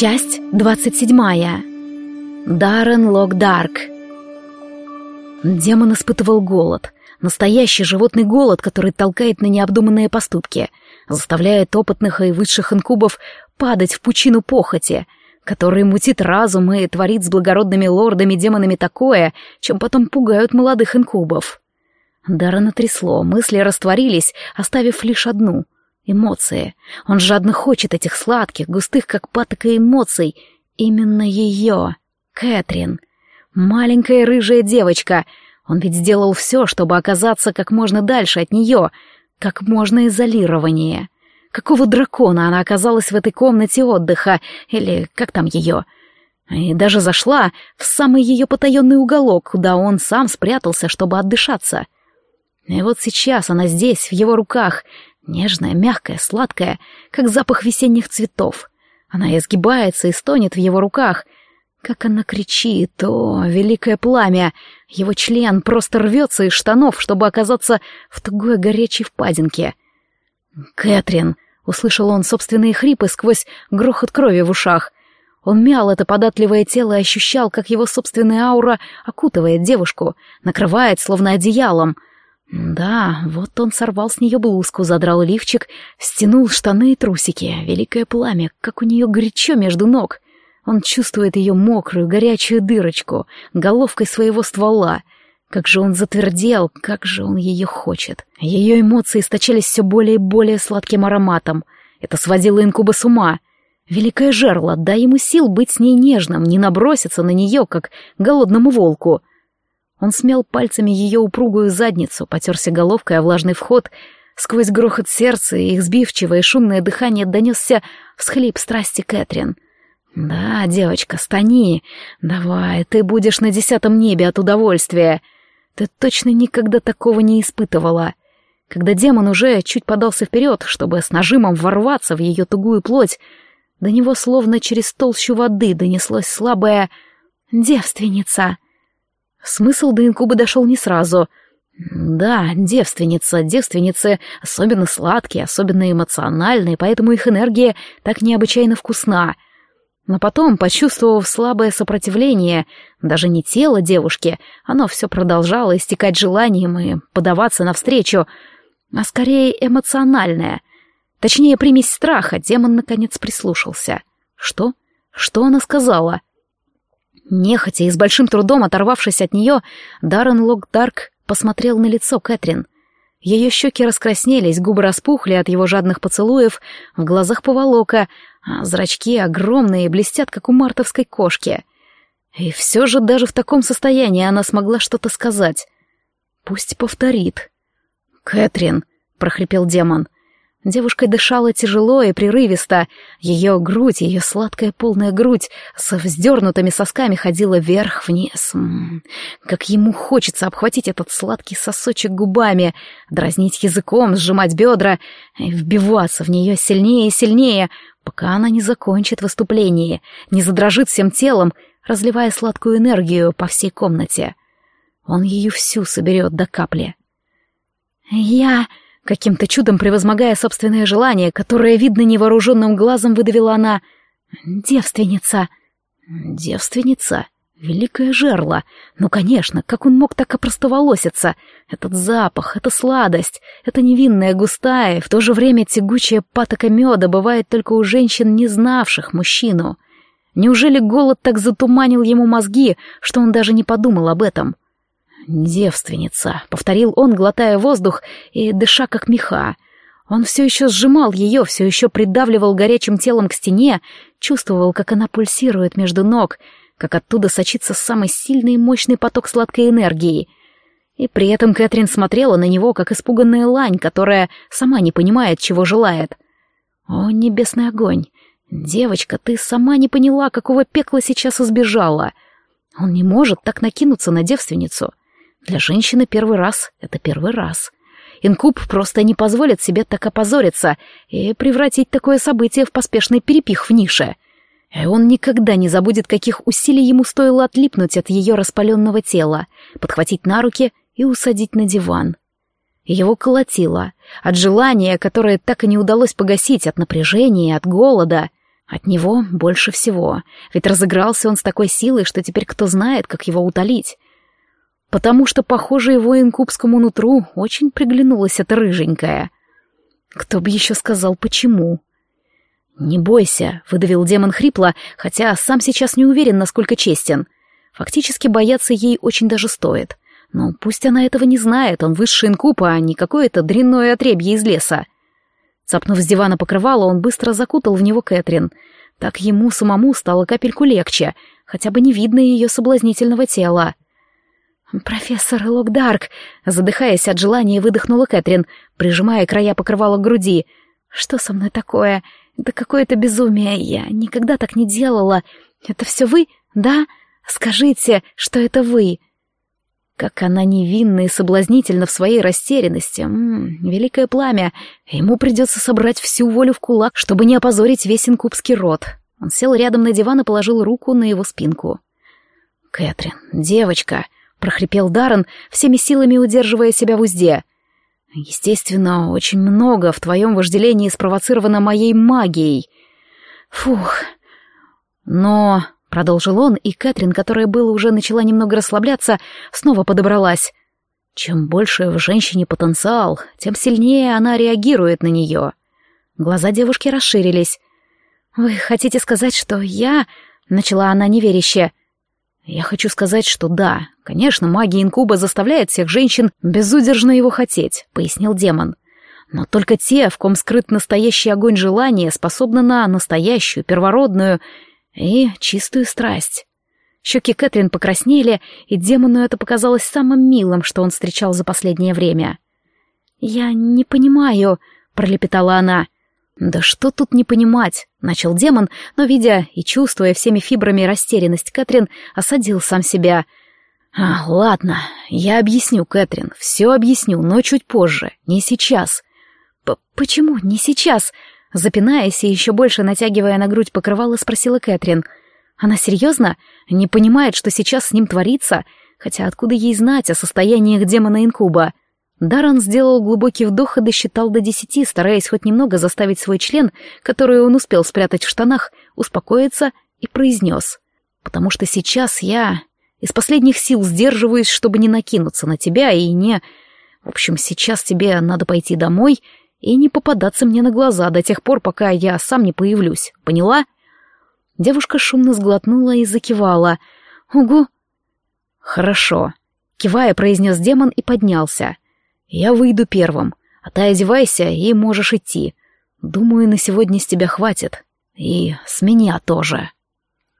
Часть двадцать седьмая. Даррен Локдарк. Демон испытывал голод. Настоящий животный голод, который толкает на необдуманные поступки, заставляет опытных и высших инкубов падать в пучину похоти, который мутит разум и творит с благородными лордами-демонами такое, чем потом пугают молодых инкубов. Даррена трясло, мысли растворились, оставив лишь одну — эмоции. Он жадно хочет этих сладких, густых, как патока эмоций. Именно ее, Кэтрин. Маленькая рыжая девочка — он ведь сделал все, чтобы оказаться как можно дальше от нее, как можно изолированнее. Какого дракона она оказалась в этой комнате отдыха, или как там ее? И даже зашла в самый ее потаенный уголок, куда он сам спрятался, чтобы отдышаться. И вот сейчас она здесь, в его руках, нежная, мягкая, сладкая, как запах весенних цветов. Она изгибается и стонет в его руках — как она кричит, о, великое пламя! Его член просто рвется из штанов, чтобы оказаться в тугой горячей впадинке. «Кэтрин!» — услышал он собственные хрипы сквозь грохот крови в ушах. Он мял это податливое тело и ощущал, как его собственная аура окутывает девушку, накрывает словно одеялом. Да, вот он сорвал с нее блузку, задрал лифчик, стянул штаны и трусики. Великое пламя, как у нее горячо между ног — он чувствует ее мокрую, горячую дырочку, головкой своего ствола. Как же он затвердел, как же он ее хочет. Ее эмоции источались все более и более сладким ароматом. Это сводило инкуба с ума. Великое жерло, дай ему сил быть с ней нежным, не наброситься на нее, как голодному волку. Он смел пальцами ее упругую задницу, потерся головкой о влажный вход. Сквозь грохот сердца и их сбивчивое шумное дыхание донесся всхлип страсти Кэтрин — «Да, девочка, стани. Давай, ты будешь на десятом небе от удовольствия. Ты точно никогда такого не испытывала». Когда демон уже чуть подался вперед, чтобы с нажимом ворваться в ее тугую плоть, до него словно через толщу воды донеслось слабое «девственница». Смысл до инкуба дошел не сразу. Да, девственница, девственницы особенно сладкие, особенно эмоциональные, поэтому их энергия так необычайно вкусна — но потом, почувствовав слабое сопротивление, даже не тело девушки, оно все продолжало истекать желанием и подаваться навстречу, а скорее эмоциональное. Точнее, примесь страха, демон наконец прислушался. Что? Что она сказала? Нехотя и с большим трудом оторвавшись от нее, Даррен Локдарк посмотрел на лицо Кэтрин. Ее щеки раскраснелись, губы распухли от его жадных поцелуев, в глазах поволока, а зрачки огромные, блестят, как у мартовской кошки. И все же даже в таком состоянии она смогла что-то сказать. Пусть повторит. «Кэтрин», — прохрипел демон, — Девушка дышала тяжело и прерывисто. Ее грудь, ее сладкая полная грудь со вздернутыми сосками ходила вверх-вниз. Как ему хочется обхватить этот сладкий сосочек губами, дразнить языком, сжимать бедра и вбиваться в нее сильнее и сильнее, пока она не закончит выступление, не задрожит всем телом, разливая сладкую энергию по всей комнате. Он ее всю соберет до капли. «Я...» Каким-то чудом превозмогая собственное желание, которое, видно невооруженным глазом, выдавила она. «Девственница». «Девственница?» Великое жерло. Ну, конечно, как он мог так опростоволоситься? Этот запах, эта сладость, эта невинная густая в то же время тягучая патока меда бывает только у женщин, не знавших мужчину. Неужели голод так затуманил ему мозги, что он даже не подумал об этом? «Девственница», — повторил он, глотая воздух и дыша как меха. Он все еще сжимал ее, все еще придавливал горячим телом к стене, чувствовал, как она пульсирует между ног, как оттуда сочится самый сильный и мощный поток сладкой энергии. И при этом Кэтрин смотрела на него, как испуганная лань, которая сама не понимает, чего желает. «О, небесный огонь! Девочка, ты сама не поняла, какого пекла сейчас избежала!» Он не может так накинуться на девственницу. Для женщины первый раз — это первый раз. Инкуб просто не позволит себе так опозориться и превратить такое событие в поспешный перепих в нише. И он никогда не забудет, каких усилий ему стоило отлипнуть от ее распаленного тела, подхватить на руки и усадить на диван. Его колотило от желания, которое так и не удалось погасить, от напряжения, от голода. От него больше всего, ведь разыгрался он с такой силой, что теперь кто знает, как его утолить. Потому что, похоже, его инкубскому нутру очень приглянулась эта рыженькая. Кто бы еще сказал, почему? «Не бойся», — выдавил демон хрипло, хотя сам сейчас не уверен, насколько честен. Фактически бояться ей очень даже стоит. Но пусть она этого не знает, он высший инкуб, а не какое-то дрянное отребье из леса. Цапнув с дивана покрывало, он быстро закутал в него Кэтрин. Так ему самому стало капельку легче, хотя бы не видно ее соблазнительного тела. «Профессор Локдарк!» — задыхаясь от желания, выдохнула Кэтрин, прижимая края покрывала к груди. «Что со мной такое? Это какое-то безумие. Я никогда так не делала. Это все вы, да? Скажите, что это вы!» Как она невинна и соблазнительна в своей растерянности. М -м, великое пламя. Ему придется собрать всю волю в кулак, чтобы не опозорить весь инкубский род. Он сел рядом на диван и положил руку на его спинку. «Кэтрин, девочка!» — прохрипел Даррен, всеми силами удерживая себя в узде. «Естественно, очень много в твоем вожделении спровоцировано моей магией. Фух. Но Продолжил он, и Кэтрин, которая было уже начала немного расслабляться, снова подобралась. Чем больше в женщине потенциал, тем сильнее она реагирует на нее. Глаза девушки расширились. «Вы хотите сказать, что я...» — начала она неверяще. «Я хочу сказать, что да, конечно, магия инкуба заставляет всех женщин безудержно его хотеть», — пояснил демон. «Но только те, в ком скрыт настоящий огонь желания, способны на настоящую, первородную и чистую страсть. Щеки Кэтрин покраснели, и демону это показалось самым милым, что он встречал за последнее время. «Я не понимаю», — пролепетала она. «Да что тут не понимать?» — начал демон, но, видя и чувствуя всеми фибрами растерянность Кэтрин, осадил сам себя. «А, ладно, я объясню, Кэтрин, все объясню, но чуть позже, не сейчас». П «Почему не сейчас?» Запинаясь и еще больше натягивая на грудь покрывало, спросила Кэтрин. Она серьезно? Не понимает, что сейчас с ним творится? Хотя откуда ей знать о состояниях демона инкуба? Даррен сделал глубокий вдох и досчитал до десяти, стараясь хоть немного заставить свой член, который он успел спрятать в штанах, успокоиться и произнес. «Потому что сейчас я из последних сил сдерживаюсь, чтобы не накинуться на тебя и не... В общем, сейчас тебе надо пойти домой и не попадаться мне на глаза до тех пор, пока я сам не появлюсь. Поняла?» Девушка шумно сглотнула и закивала. «Угу». «Хорошо», — кивая, произнес демон и поднялся. «Я выйду первым, а ты одевайся и можешь идти. Думаю, на сегодня с тебя хватит. И с меня тоже».